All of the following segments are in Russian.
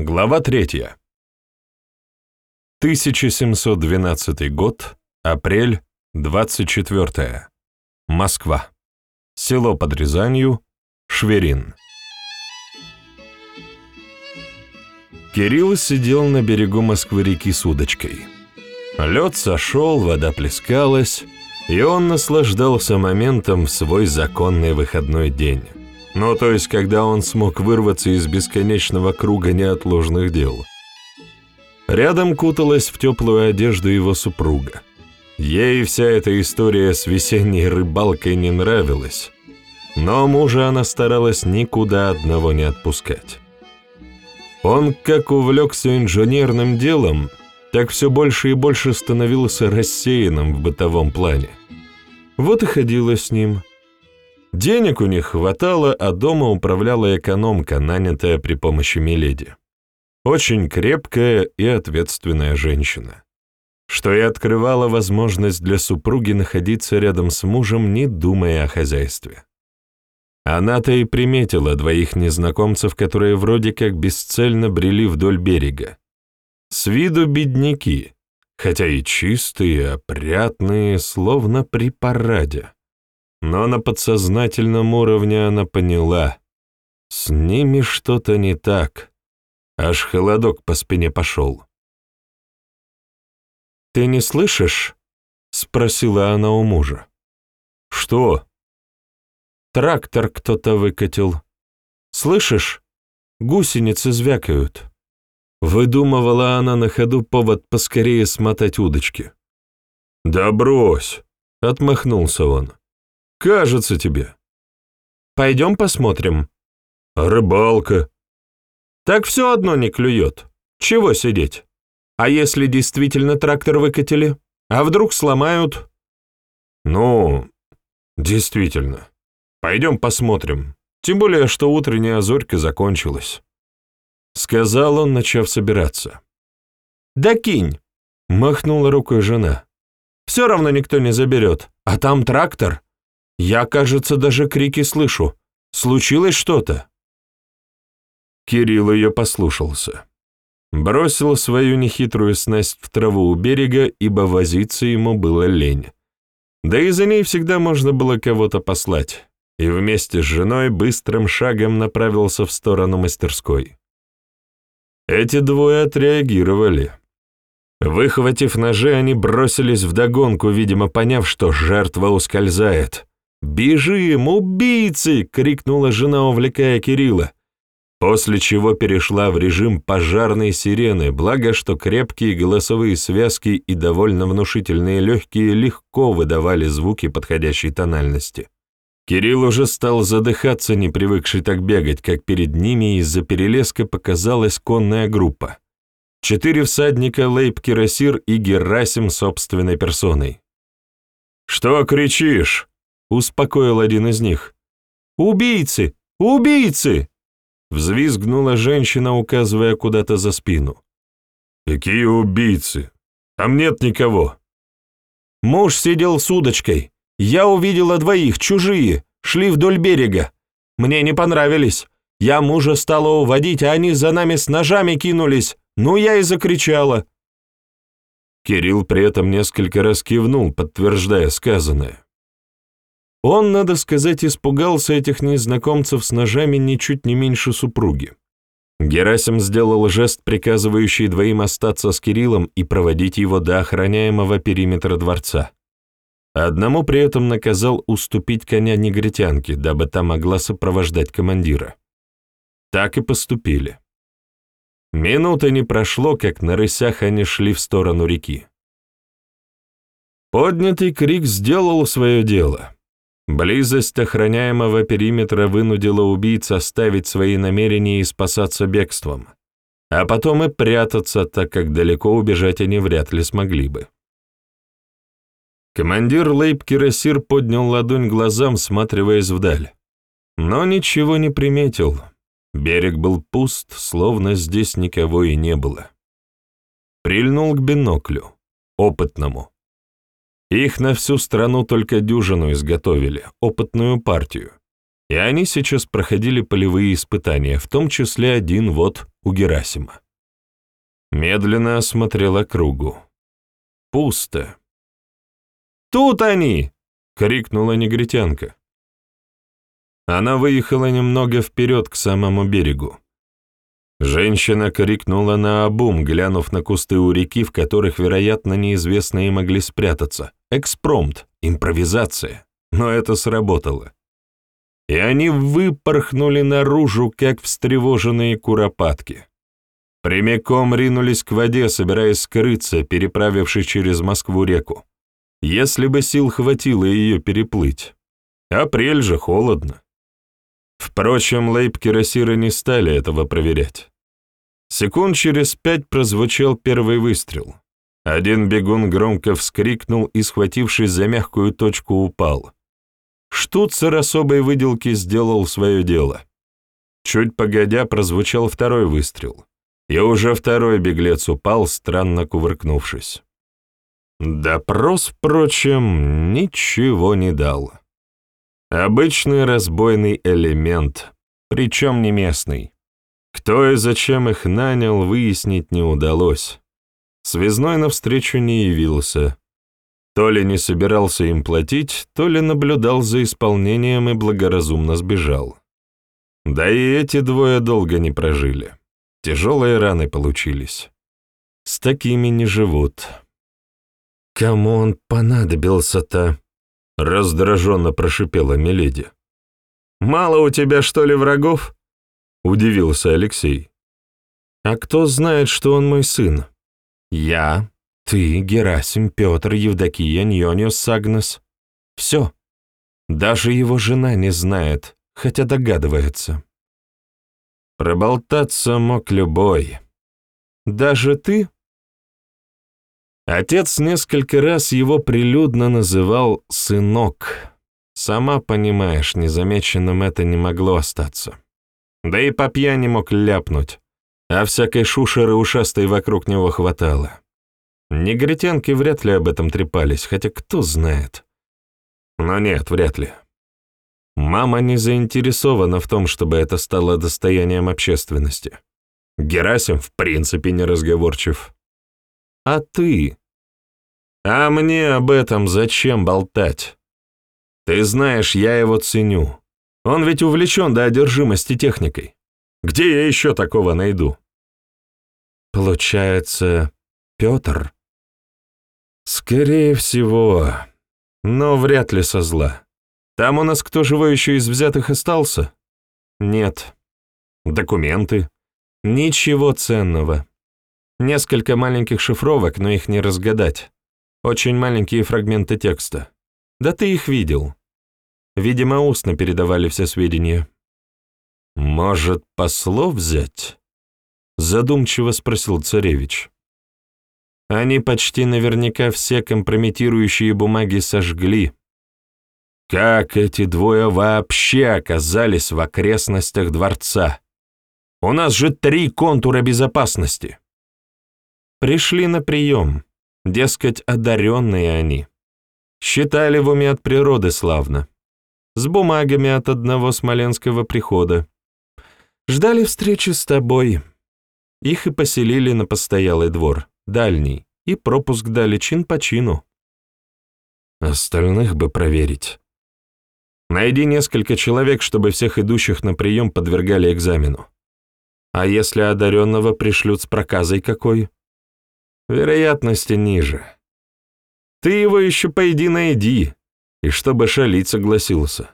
Глава 3. 1712 год, апрель, 24. Москва. Село под Рязанью, Шверин. Кирилл сидел на берегу Москвы-реки с удочкой. Лед сошел, вода плескалась, и он наслаждался моментом в свой законный выходной день. Ну, то есть, когда он смог вырваться из бесконечного круга неотложных дел. Рядом куталась в теплую одежду его супруга. Ей вся эта история с весенней рыбалкой не нравилась, но мужа она старалась никуда одного не отпускать. Он как увлекся инженерным делом, так все больше и больше становился рассеянным в бытовом плане. Вот и ходила с ним, Денег у них хватало, а дома управляла экономка, нанятая при помощи Миледи. Очень крепкая и ответственная женщина, что и открывало возможность для супруги находиться рядом с мужем, не думая о хозяйстве. Она-то и приметила двоих незнакомцев, которые вроде как бесцельно брели вдоль берега. С виду бедняки, хотя и чистые, опрятные, словно при параде. Но на подсознательном уровне она поняла, с ними что-то не так. Аж холодок по спине пошел. «Ты не слышишь?» — спросила она у мужа. «Что?» «Трактор кто-то выкатил. Слышишь? Гусеницы звякают». Выдумывала она на ходу повод поскорее смотать удочки. «Да брось!» — отмахнулся он. Кажется тебе. Пойдем посмотрим. Рыбалка. Так все одно не клюет. Чего сидеть? А если действительно трактор выкатили? А вдруг сломают? Ну, действительно. Пойдем посмотрим. Тем более, что утренняя зорька закончилась. Сказал он, начав собираться. «Да кинь!» — махнула рукой жена. «Все равно никто не заберет. А там трактор. Я, кажется, даже крики слышу. Случилось что-то?» Кирилл ее послушался. Бросил свою нехитрую снасть в траву у берега, ибо возиться ему было лень. Да и за ней всегда можно было кого-то послать, и вместе с женой быстрым шагом направился в сторону мастерской. Эти двое отреагировали. Выхватив ножи, они бросились вдогонку, видимо, поняв, что жертва ускользает. «Бежим, убийцы!» — крикнула жена, увлекая Кирилла, после чего перешла в режим пожарной сирены, благо что крепкие голосовые связки и довольно внушительные легкие легко выдавали звуки подходящей тональности. Кирилл уже стал задыхаться, не привыкший так бегать, как перед ними из-за перелеска показалась конная группа. Четыре всадника Лейб Кирасир и Герасим собственной персоной. «Что кричишь?» Успокоил один из них. «Убийцы! Убийцы!» Взвизгнула женщина, указывая куда-то за спину. «Какие убийцы? Там нет никого!» Муж сидел с удочкой. Я увидела двоих, чужие, шли вдоль берега. Мне не понравились. Я мужа стала уводить, а они за нами с ножами кинулись. Ну, я и закричала. Кирилл при этом несколько раз кивнул, подтверждая сказанное. Он, надо сказать, испугался этих незнакомцев с ножами ничуть не меньше супруги. Герасим сделал жест, приказывающий двоим остаться с Кириллом и проводить его до охраняемого периметра дворца. Одному при этом наказал уступить коня негритянке, дабы та могла сопровождать командира. Так и поступили. Минуты не прошло, как на рысях они шли в сторону реки. Поднятый крик сделал свое дело. Близость охраняемого периметра вынудила убийц оставить свои намерения и спасаться бегством, а потом и прятаться, так как далеко убежать они вряд ли смогли бы. Командир Лейб Кирасир поднял ладонь глазам, всматриваясь вдаль, но ничего не приметил. Берег был пуст, словно здесь никого и не было. Прильнул к биноклю, опытному. Их на всю страну только дюжину изготовили, опытную партию. и они сейчас проходили полевые испытания, в том числе один вот у Герасима. Медленно осмотрел округу. Пусто. «Тут они!» — крикнула негритянка. Она выехала немного вперед к самому берегу. Женщина крикнула на обум, глянув на кусты у реки, в которых, вероятно, неизвестные могли спрятаться. Экспромт, импровизация. Но это сработало. И они выпорхнули наружу, как встревоженные куропатки. Прямиком ринулись к воде, собираясь скрыться, переправившись через Москву-реку. Если бы сил хватило ее переплыть. Апрель же холодно. Впрочем, лейб-кирасиры не стали этого проверять. Секунд через пять прозвучал первый выстрел. Один бегун громко вскрикнул и, схватившись за мягкую точку, упал. Штуцер особой выделки сделал свое дело. Чуть погодя прозвучал второй выстрел, и уже второй беглец упал, странно кувыркнувшись. Допрос, впрочем, ничего не дал. Обычный разбойный элемент, причем не местный. Кто и зачем их нанял, выяснить не удалось. Связной навстречу не явился. То ли не собирался им платить, то ли наблюдал за исполнением и благоразумно сбежал. Да и эти двое долго не прожили. Тяжелые раны получились. С такими не живут. Кому он понадобился-то? Раздраженно прошипела Миледи. «Мало у тебя, что ли, врагов?» — удивился Алексей. «А кто знает, что он мой сын?» «Я, ты, Герасим, Петр, Евдокия, Ньониус, Агнес. Все. Даже его жена не знает, хотя догадывается». Проболтаться мог любой. «Даже ты?» Отец несколько раз его прилюдно называл «сынок». Сама понимаешь, незамеченным это не могло остаться. Да и по пьяни мог ляпнуть, а всякой шушеры ушастой вокруг него хватало. Негритянки вряд ли об этом трепались, хотя кто знает. Но нет, вряд ли. Мама не заинтересована в том, чтобы это стало достоянием общественности. Герасим в принципе не разговорчив. А ты? А мне об этом зачем болтать? Ты знаешь, я его ценю. Он ведь увлечен до одержимости техникой. Где я еще такого найду? Получается, Петр? Скорее всего, но вряд ли со зла. Там у нас кто живой еще из взятых остался? Нет. Документы? Ничего ценного. Несколько маленьких шифровок, но их не разгадать. Очень маленькие фрагменты текста. Да ты их видел. Видимо, устно передавали все сведения. «Может, послов взять?» Задумчиво спросил царевич. Они почти наверняка все компрометирующие бумаги сожгли. Как эти двое вообще оказались в окрестностях дворца? У нас же три контура безопасности. Пришли на прием, дескать, одаренные они. Считали в уме от природы славно. С бумагами от одного смоленского прихода. Ждали встречи с тобой. Их и поселили на постоялый двор, дальний, и пропуск дали чин по чину. Остальных бы проверить. Найди несколько человек, чтобы всех идущих на прием подвергали экзамену. А если одаренного пришлют с проказой какой? Вероятности ниже. Ты его еще пойди найди, и чтобы шалить согласился.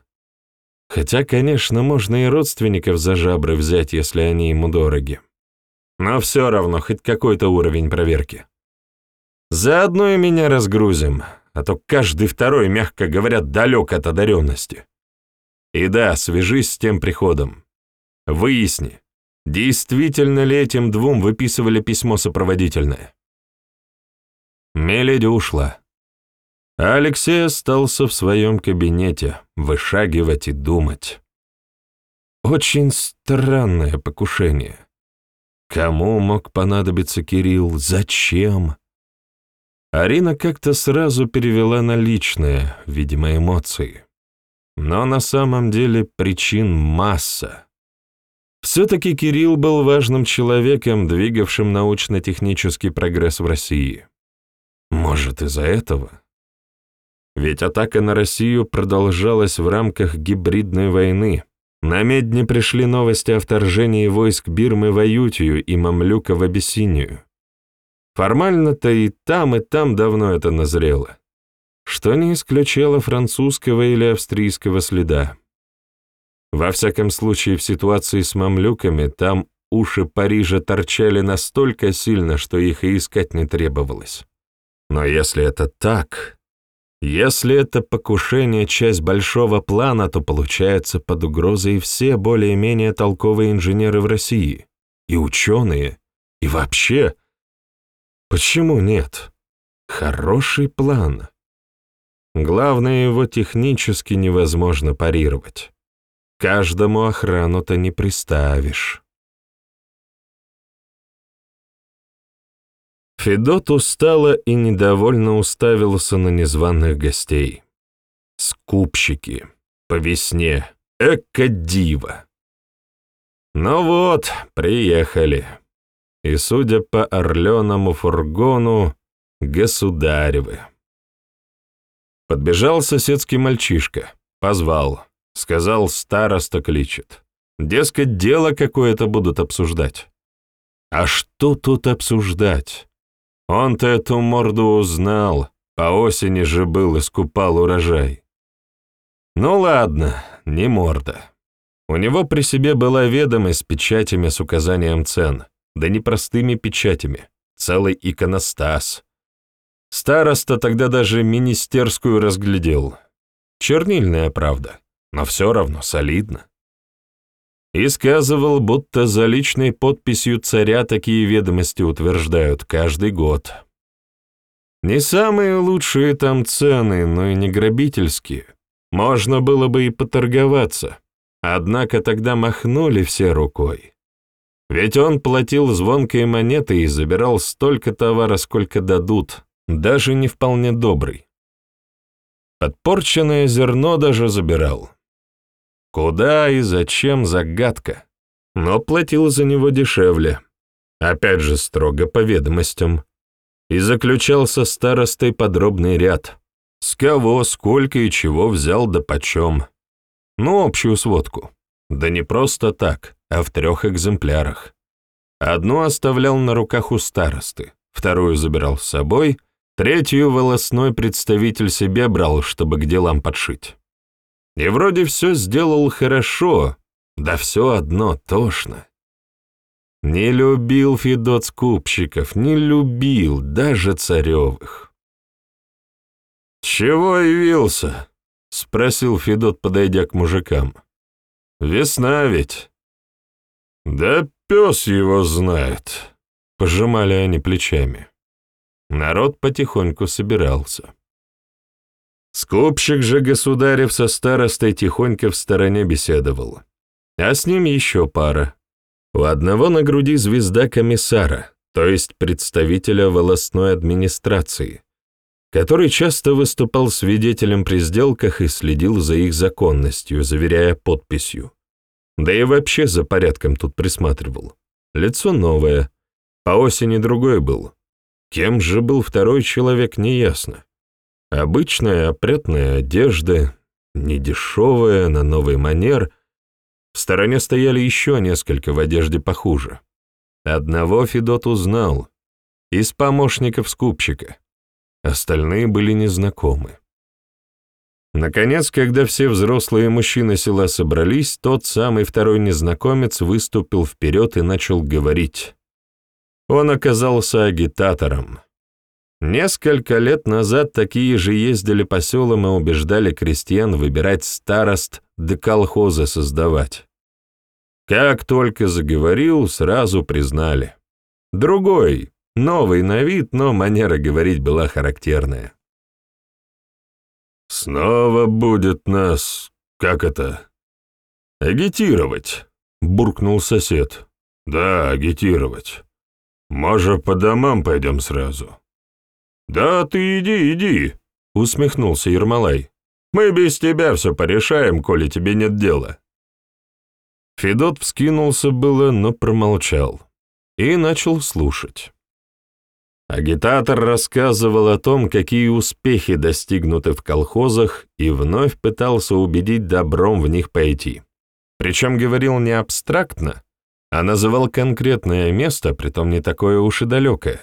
Хотя, конечно, можно и родственников за жабры взять, если они ему дороги. Но все равно хоть какой-то уровень проверки. Заодно и меня разгрузим, а то каждый второй, мягко говоря, далек от одаренности. И да, свяжись с тем приходом. Выясни, действительно ли этим двум выписывали письмо сопроводительное. Меледи ушла. Алексей остался в своем кабинете, вышагивать и думать. Очень странное покушение. Кому мог понадобиться Кирилл? Зачем? Арина как-то сразу перевела на личное, видимо, эмоции. но на самом деле причин масса. Все-таки Кирилл был важным человеком, двигавшим научно-технический прогресс в России. Может, из-за этого? Ведь атака на Россию продолжалась в рамках гибридной войны. На Медне пришли новости о вторжении войск Бирмы в Аютию и Мамлюка в Абиссинию. Формально-то и там, и там давно это назрело, что не исключало французского или австрийского следа. Во всяком случае, в ситуации с мамлюками там уши Парижа торчали настолько сильно, что их и искать не требовалось. Но если это так, если это покушение часть большого плана, то получается под угрозой все более-менее толковые инженеры в России, и ученые, и вообще. Почему нет? Хороший план. Главное, его технически невозможно парировать. Каждому охрану-то не приставишь. Федот устало и недовольно уставился на незваных гостей. Скупщики. По весне. Эко-дива. Ну вот, приехали. И, судя по орленому фургону, государевы. Подбежал соседский мальчишка, позвал. Сказал, староста кличет. Дескать, дело какое-то будут обсуждать. А что тут обсуждать? Он-то эту морду узнал, по осени же был, искупал урожай. Ну ладно, не морда. У него при себе была ведомость с печатями с указанием цен, да не простыми печатями, целый иконостас. Староста тогда даже министерскую разглядел. Чернильная правда но все равно солидно. И сказывал, будто за личной подписью царя такие ведомости утверждают каждый год. Не самые лучшие там цены, но и не грабительские. Можно было бы и поторговаться, однако тогда махнули все рукой. Ведь он платил звонкой монетой и забирал столько товара, сколько дадут, даже не вполне добрый. Подпорченное зерно даже забирал. Куда и зачем – загадка. Но платил за него дешевле. Опять же строго по ведомостям. И заключался старостой подробный ряд. С кого, сколько и чего взял да почем. Ну, общую сводку. Да не просто так, а в трех экземплярах. Одну оставлял на руках у старосты, вторую забирал с собой, третью волосной представитель себе брал, чтобы к делам подшить. И вроде все сделал хорошо, да все одно тошно. Не любил Федот скупщиков, не любил даже царевых. «Чего явился?» — спросил Федот, подойдя к мужикам. «Весна ведь». «Да пес его знает», — пожимали они плечами. Народ потихоньку собирался. Скупщик же государев со старостой тихонько в стороне беседовал. А с ним еще пара. У одного на груди звезда комиссара, то есть представителя волостной администрации, который часто выступал свидетелем при сделках и следил за их законностью, заверяя подписью. Да и вообще за порядком тут присматривал. Лицо новое, по осени другой был. Кем же был второй человек, неясно. Обычная опрятная одежда, недешевая, на новый манер. В стороне стояли еще несколько в одежде похуже. Одного Федот узнал, из помощников скупщика. Остальные были незнакомы. Наконец, когда все взрослые мужчины села собрались, тот самый второй незнакомец выступил вперед и начал говорить. Он оказался агитатором. Несколько лет назад такие же ездили по селам и убеждали крестьян выбирать старост да колхозы создавать. Как только заговорил, сразу признали. Другой, новый на вид, но манера говорить была характерная. «Снова будет нас, как это, агитировать», — буркнул сосед. «Да, агитировать. Может, по домам пойдем сразу?» «Да ты иди, иди», — усмехнулся Ермолай. Мы без тебя все порешаем, коли тебе нет дела». Федот вскинулся было, но промолчал и начал слушать. Агитатор рассказывал о том, какие успехи достигнуты в колхозах, и вновь пытался убедить добром в них пойти. Причем говорил не абстрактно, а называл конкретное место, притом не такое уж и далекое,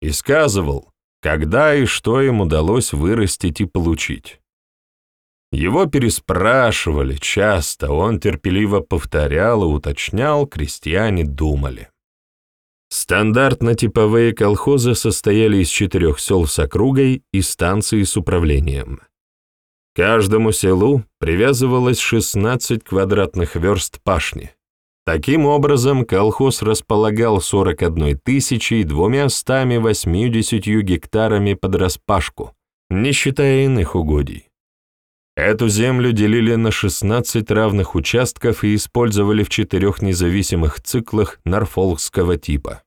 и сказывал, когда и что им удалось вырастить и получить. Его переспрашивали часто, он терпеливо повторял и уточнял, крестьяне думали. Стандартно-типовые колхозы состояли из четырех сел с округой и станции с управлением. Каждому селу привязывалось 16 квадратных верст пашни. Таким образом, колхоз располагал 41 тысячей 280 гектарами под распашку, не считая иных угодий. Эту землю делили на 16 равных участков и использовали в четырех независимых циклах норфолкского типа.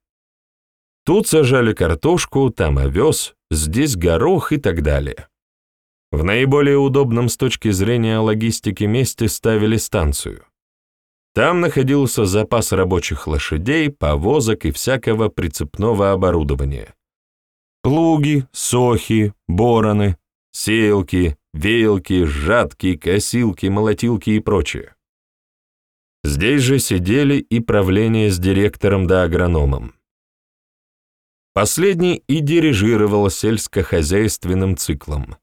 Тут сажали картошку, там овес, здесь горох и так далее. В наиболее удобном с точки зрения логистики месте ставили станцию. Там находился запас рабочих лошадей, повозок и всякого прицепного оборудования. Плуги, сохи, бороны, сеялки, веялки, жатки, косилки, молотилки и прочее. Здесь же сидели и правление с директором да агрономом. Последний и дирижировал сельскохозяйственным циклом.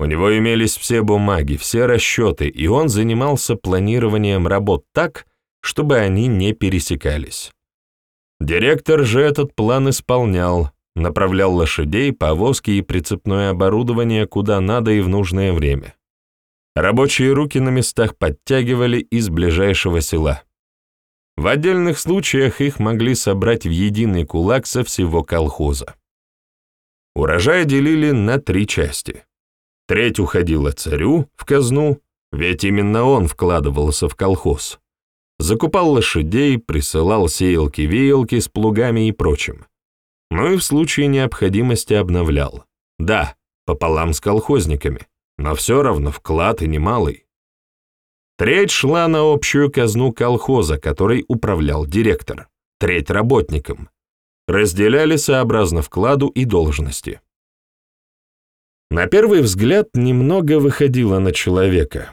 У него имелись все бумаги, все расчеты, и он занимался планированием работ так, чтобы они не пересекались. Директор же этот план исполнял, направлял лошадей, повозки и прицепное оборудование куда надо и в нужное время. Рабочие руки на местах подтягивали из ближайшего села. В отдельных случаях их могли собрать в единый кулак со всего колхоза. Урожай делили на три части. Треть уходила царю в казну, ведь именно он вкладывался в колхоз. Закупал лошадей, присылал сеялки-веялки с плугами и прочим ну и в случае необходимости обновлял. Да, пополам с колхозниками, но все равно вклад и немалый. Треть шла на общую казну колхоза, который управлял директор, треть работникам. Разделяли сообразно вкладу и должности. На первый взгляд немного выходило на человека,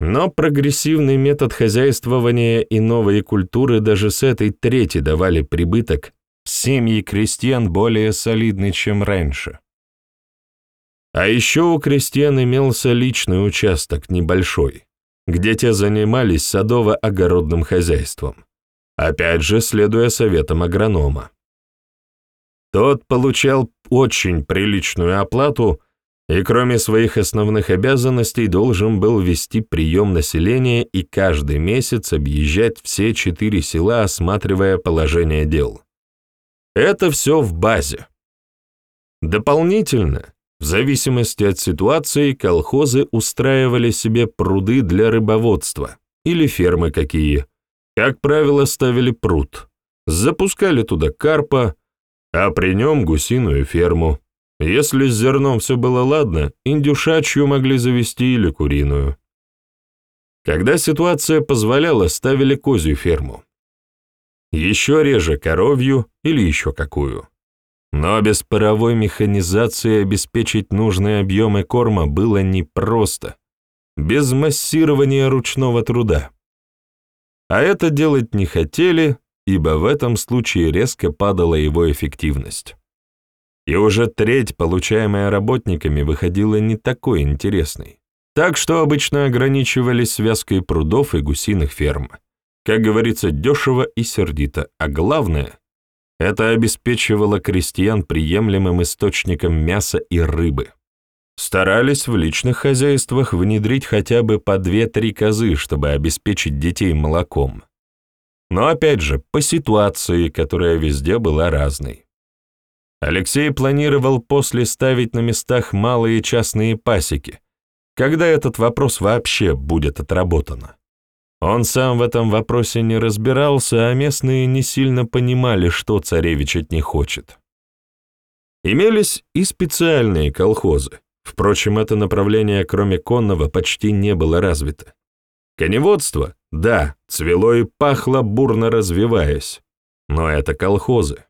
но прогрессивный метод хозяйствования и новые культуры даже с этой трети давали прибыток семьи крестьян более солидны, чем раньше. А еще у крестьян имелся личный участок, небольшой, где те занимались садово-огородным хозяйством, опять же, следуя советам агронома. Тот получал очень приличную оплату и кроме своих основных обязанностей должен был вести прием населения и каждый месяц объезжать все четыре села, осматривая положение дел. Это все в базе. Дополнительно, в зависимости от ситуации, колхозы устраивали себе пруды для рыбоводства или фермы какие. Как правило, ставили пруд, запускали туда карпа, а при нем гусиную ферму. Если с зерном все было ладно, индюшачью могли завести или куриную. Когда ситуация позволяла, ставили козью ферму еще реже коровью или еще какую. Но без паровой механизации обеспечить нужные объемы корма было непросто, без массирования ручного труда. А это делать не хотели, ибо в этом случае резко падала его эффективность. И уже треть, получаемая работниками, выходила не такой интересной. Так что обычно ограничивались связкой прудов и гусиных ферм. Как говорится, дешево и сердито, а главное, это обеспечивало крестьян приемлемым источником мяса и рыбы. Старались в личных хозяйствах внедрить хотя бы по две-три козы, чтобы обеспечить детей молоком. Но опять же, по ситуации, которая везде была разной. Алексей планировал после ставить на местах малые частные пасеки, когда этот вопрос вообще будет отработано. Он сам в этом вопросе не разбирался, а местные не сильно понимали, что царевич от них хочет. Имелись и специальные колхозы, Впрочем, это направление, кроме конного, почти не было развито. Коневодство, да, цвело и пахло, бурно развиваясь, но это колхозы.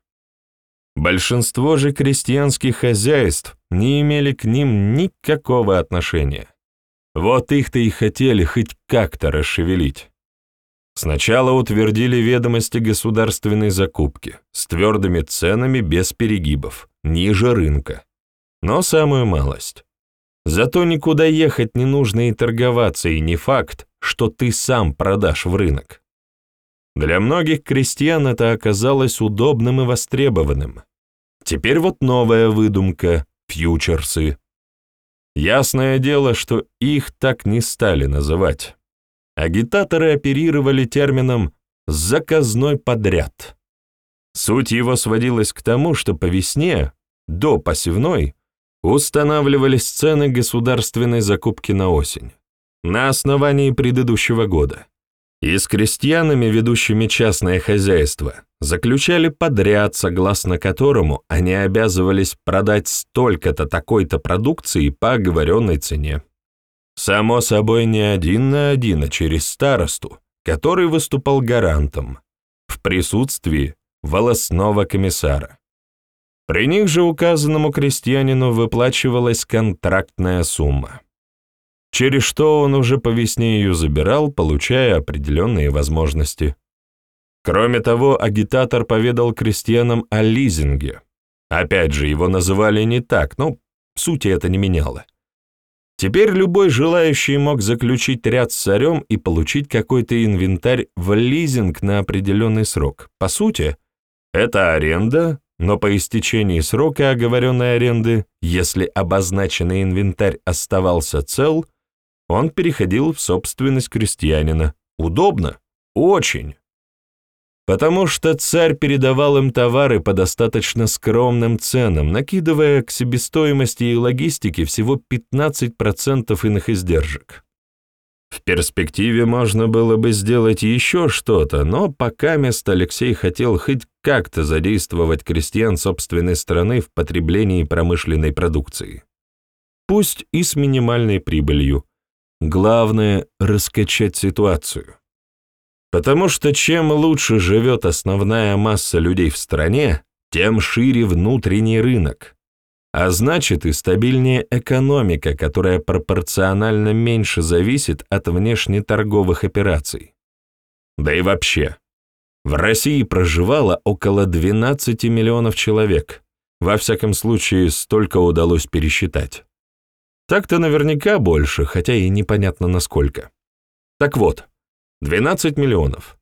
Большинство же крестьянских хозяйств не имели к ним никакого отношения. Вот их-то и хотели хоть как-то расшевелить. Сначала утвердили ведомости государственной закупки с твердыми ценами без перегибов, ниже рынка. Но самую малость. Зато никуда ехать не нужно и торговаться, и не факт, что ты сам продашь в рынок. Для многих крестьян это оказалось удобным и востребованным. Теперь вот новая выдумка — фьючерсы. Ясное дело, что их так не стали называть. Агитаторы оперировали термином «заказной подряд». Суть его сводилась к тому, что по весне, до посевной, устанавливались цены государственной закупки на осень на основании предыдущего года. И с крестьянами, ведущими частное хозяйство, заключали подряд, согласно которому они обязывались продать столько-то такой-то продукции по оговоренной цене. Само собой, не один на один, а через старосту, который выступал гарантом, в присутствии волосного комиссара. При них же указанному крестьянину выплачивалась контрактная сумма через что он уже по весне ее забирал, получая определенные возможности. Кроме того, агитатор поведал крестьянам о лизинге. Опять же, его называли не так, но сути это не меняло. Теперь любой желающий мог заключить ряд с царем и получить какой-то инвентарь в лизинг на определенный срок. По сути, это аренда, но по истечении срока оговоренной аренды, если обозначенный инвентарь оставался цел – он переходил в собственность крестьянина. Удобно? Очень. Потому что царь передавал им товары по достаточно скромным ценам, накидывая к себестоимости и логистике всего 15% иных издержек. В перспективе можно было бы сделать еще что-то, но пока мест Алексей хотел хоть как-то задействовать крестьян собственной страны в потреблении промышленной продукции. Пусть и с минимальной прибылью, Главное — раскачать ситуацию. Потому что чем лучше живет основная масса людей в стране, тем шире внутренний рынок. А значит и стабильнее экономика, которая пропорционально меньше зависит от внешнеторговых операций. Да и вообще, в России проживало около 12 миллионов человек. Во всяком случае, столько удалось пересчитать. Так-то наверняка больше, хотя и непонятно насколько. Так вот, 12 миллионов.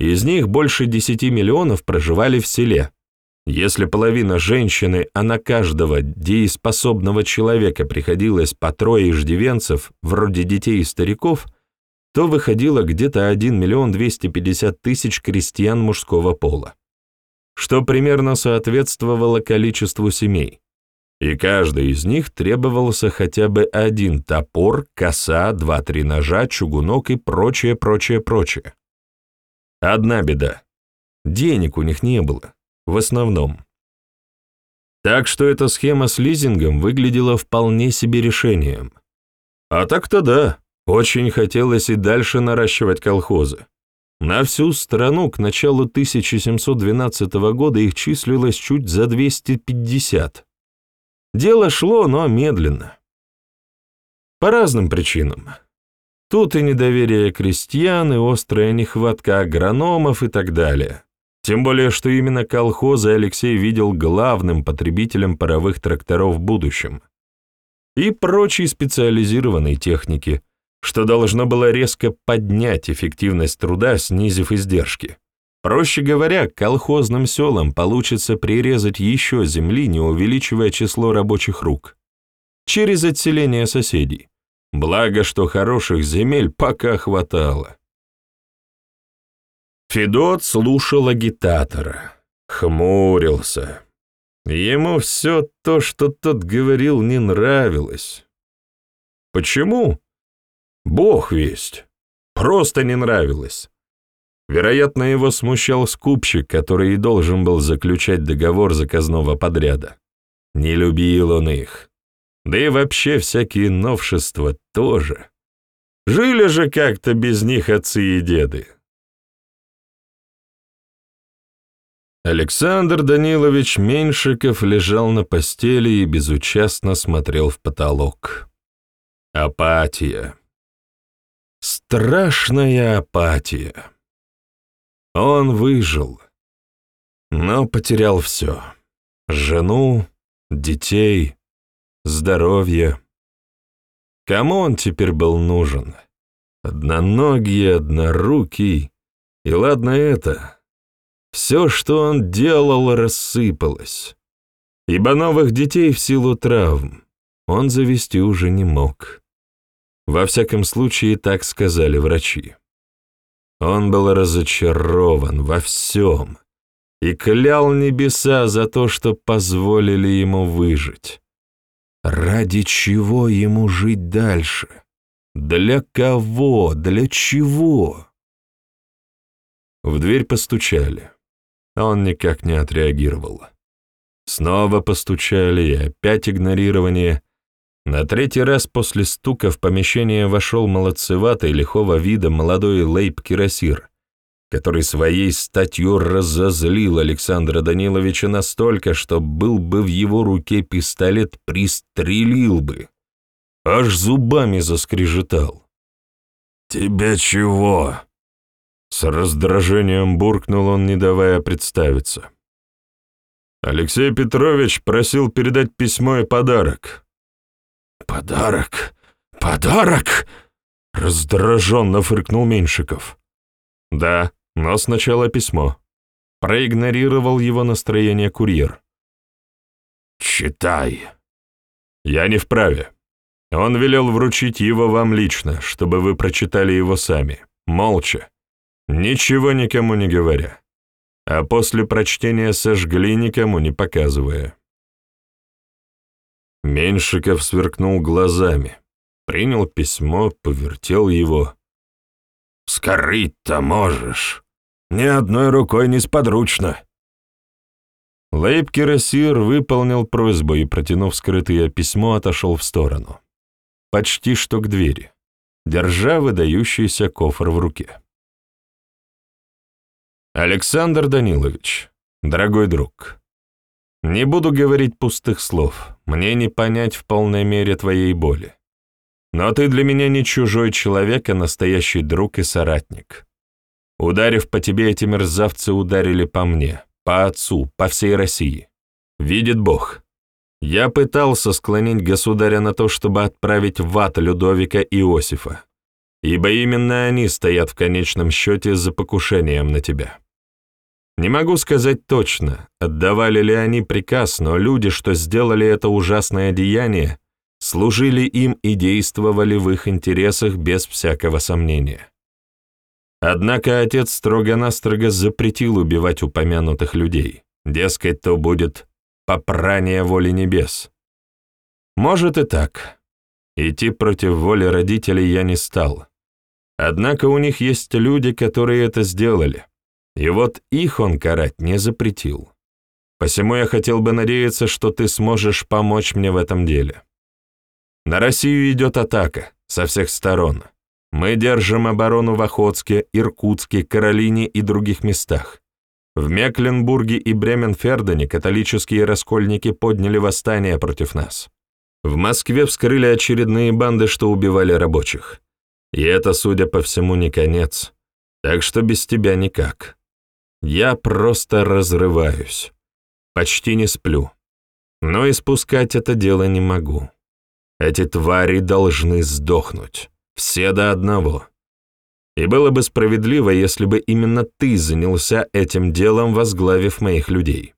Из них больше 10 миллионов проживали в селе. Если половина женщины, а на каждого дееспособного человека приходилось по трое иждивенцев, вроде детей и стариков, то выходило где-то 1 миллион 250 тысяч крестьян мужского пола, что примерно соответствовало количеству семей и каждый из них требовался хотя бы один топор, коса, два-три ножа, чугунок и прочее, прочее, прочее. Одна беда. Денег у них не было, в основном. Так что эта схема с лизингом выглядела вполне себе решением. А так-то да, очень хотелось и дальше наращивать колхозы. На всю страну к началу 1712 года их числилось чуть за 250. Дело шло, но медленно. По разным причинам. Тут и недоверие крестьян, и острая нехватка агрономов и так далее. Тем более, что именно колхозы Алексей видел главным потребителем паровых тракторов в будущем. И прочей специализированной техники, что должно было резко поднять эффективность труда, снизив издержки. Проще говоря, колхозным селам получится прирезать еще земли, не увеличивая число рабочих рук. Через отселение соседей. Благо, что хороших земель пока хватало. Федот слушал агитатора, хмурился. Ему все то, что тот говорил, не нравилось. Почему? Бог весть. Просто не нравилось. Вероятно, его смущал скупщик, который и должен был заключать договор заказного подряда. Не любил он их. Да и вообще всякие новшества тоже. Жили же как-то без них отцы и деды. Александр Данилович Меньшиков лежал на постели и безучастно смотрел в потолок. Апатия. Страшная апатия. Он выжил, но потерял все. Жену, детей, здоровье. Кому он теперь был нужен? Одноногий, однорукий. И ладно это. Все, что он делал, рассыпалось. Ибо новых детей в силу травм он завести уже не мог. Во всяком случае, так сказали врачи. Он был разочарован во всем и клял небеса за то, что позволили ему выжить. Ради чего ему жить дальше? Для кого? Для чего? В дверь постучали. Он никак не отреагировал. Снова постучали, и опять игнорирование — на третий раз после стука в помещение вошел молодцеватый лихого вида молодой лейб-кирасир, который своей статью разозлил Александра Даниловича настолько, что был бы в его руке пистолет, пристрелил бы. Аж зубами заскрежетал. «Тебе чего?» С раздражением буркнул он, не давая представиться. Алексей Петрович просил передать письмо и подарок. «Подарок! Подарок!» — раздраженно фыркнул Меньшиков. «Да, но сначала письмо». Проигнорировал его настроение курьер. «Читай». «Я не вправе. Он велел вручить его вам лично, чтобы вы прочитали его сами, молча, ничего никому не говоря, а после прочтения сожгли никому не показывая». Меньшиков сверкнул глазами, принял письмо, повертел его. «Скорыть-то можешь. Ни одной рукой несподручно». Лейб-кирасир выполнил просьбу и, протянув скрытое письмо, отошел в сторону. Почти что к двери, держа выдающийся кофр в руке. «Александр Данилович, дорогой друг, не буду говорить пустых слов, мне не понять в полной мере твоей боли. Но ты для меня не чужой человек, а настоящий друг и соратник. Ударив по тебе, эти мерзавцы ударили по мне, по отцу, по всей России. Видит Бог. Я пытался склонить государя на то, чтобы отправить в ад Людовика Иосифа, ибо именно они стоят в конечном счете за покушением на тебя. Не могу сказать точно, отдавали ли они приказ, но люди, что сделали это ужасное деяние, служили им и действовали в их интересах без всякого сомнения. Однако отец строго-настрого запретил убивать упомянутых людей, дескать, то будет попрание воли небес. Может и так. Идти против воли родителей я не стал. Однако у них есть люди, которые это сделали. И вот их он карать не запретил. Посему я хотел бы надеяться, что ты сможешь помочь мне в этом деле. На Россию идет атака со всех сторон. Мы держим оборону в Охотске, Иркутске, Каролине и других местах. В Мекленбурге и Бременфердене католические раскольники подняли восстание против нас. В Москве вскрыли очередные банды, что убивали рабочих. И это, судя по всему, не конец. Так что без тебя никак. Я просто разрываюсь. Почти не сплю. Но испускать это дело не могу. Эти твари должны сдохнуть. Все до одного. И было бы справедливо, если бы именно ты занялся этим делом, возглавив моих людей.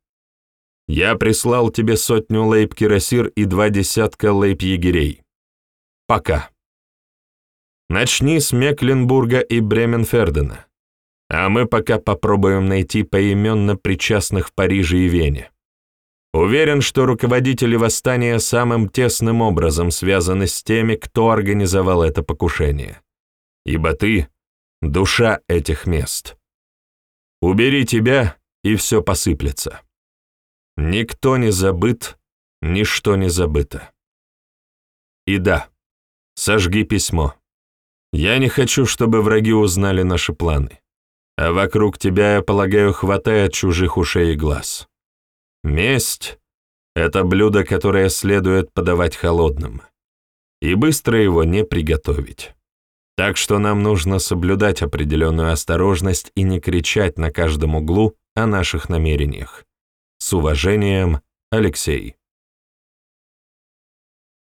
Я прислал тебе сотню лейб-кирасир и два десятка лейб-егерей. Пока. Начни с Мекленбурга и Бременфердена. А мы пока попробуем найти поименно причастных в Париже и Вене. Уверен, что руководители восстания самым тесным образом связаны с теми, кто организовал это покушение. Ибо ты — душа этих мест. Убери тебя, и все посыплется. Никто не забыт, ничто не забыто. И да, сожги письмо. Я не хочу, чтобы враги узнали наши планы. А вокруг тебя, я полагаю, хватает чужих ушей и глаз. Месть — это блюдо, которое следует подавать холодным. И быстро его не приготовить. Так что нам нужно соблюдать определенную осторожность и не кричать на каждом углу о наших намерениях. С уважением, Алексей.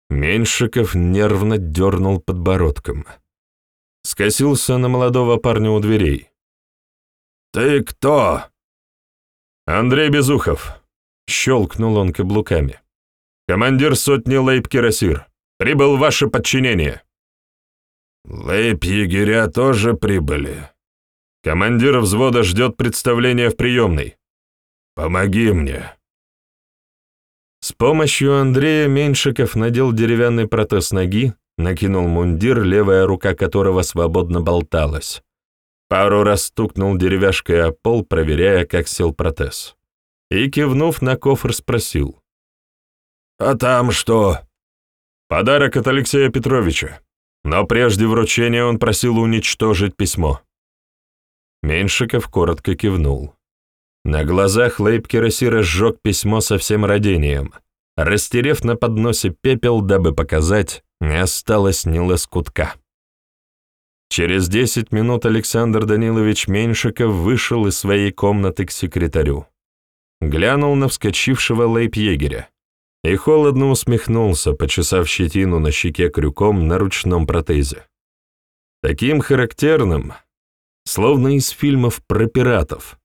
Меньшиков нервно дернул подбородком. Скосился на молодого парня у дверей. «Ты кто?» «Андрей Безухов», — щелкнул он каблуками. «Командир сотни лейб-кирасир. Прибыл ваше подчинение». «Лейб-егеря тоже прибыли». «Командир взвода ждет представления в приемной». «Помоги мне». С помощью Андрея Меньшиков надел деревянный протез ноги, накинул мундир, левая рука которого свободно болталась. Пару раз стукнул деревяшкой о пол, проверяя, как сел протез. И, кивнув на кофр, спросил. «А там что?» «Подарок от Алексея Петровича. Но прежде вручения он просил уничтожить письмо». Меньшиков коротко кивнул. На глазах Лейб-Кирасира сжег письмо со всем родением, растерев на подносе пепел, дабы показать, не осталось ни лоскутка. Через десять минут Александр Данилович Меньшиков вышел из своей комнаты к секретарю. Глянул на вскочившего лейб-егеря и холодно усмехнулся, почесав щетину на щеке крюком на ручном протезе. Таким характерным, словно из фильмов про пиратов,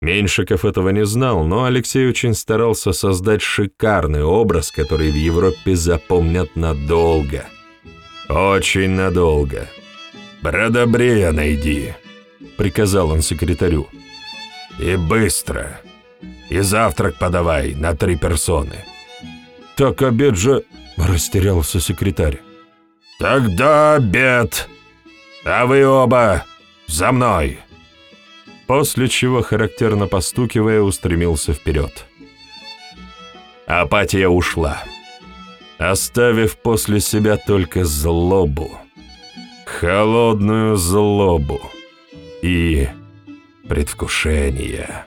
Меньшиков этого не знал, но Алексей очень старался создать шикарный образ, который в Европе запомнят надолго. Очень надолго. «Бродобрея найди», — приказал он секретарю. «И быстро. И завтрак подавай на три персоны». «Так обед же...» — растерялся секретарь. «Тогда обед. А вы оба за мной!» после чего, характерно постукивая, устремился вперед. Апатия ушла, оставив после себя только злобу, холодную злобу и предвкушение.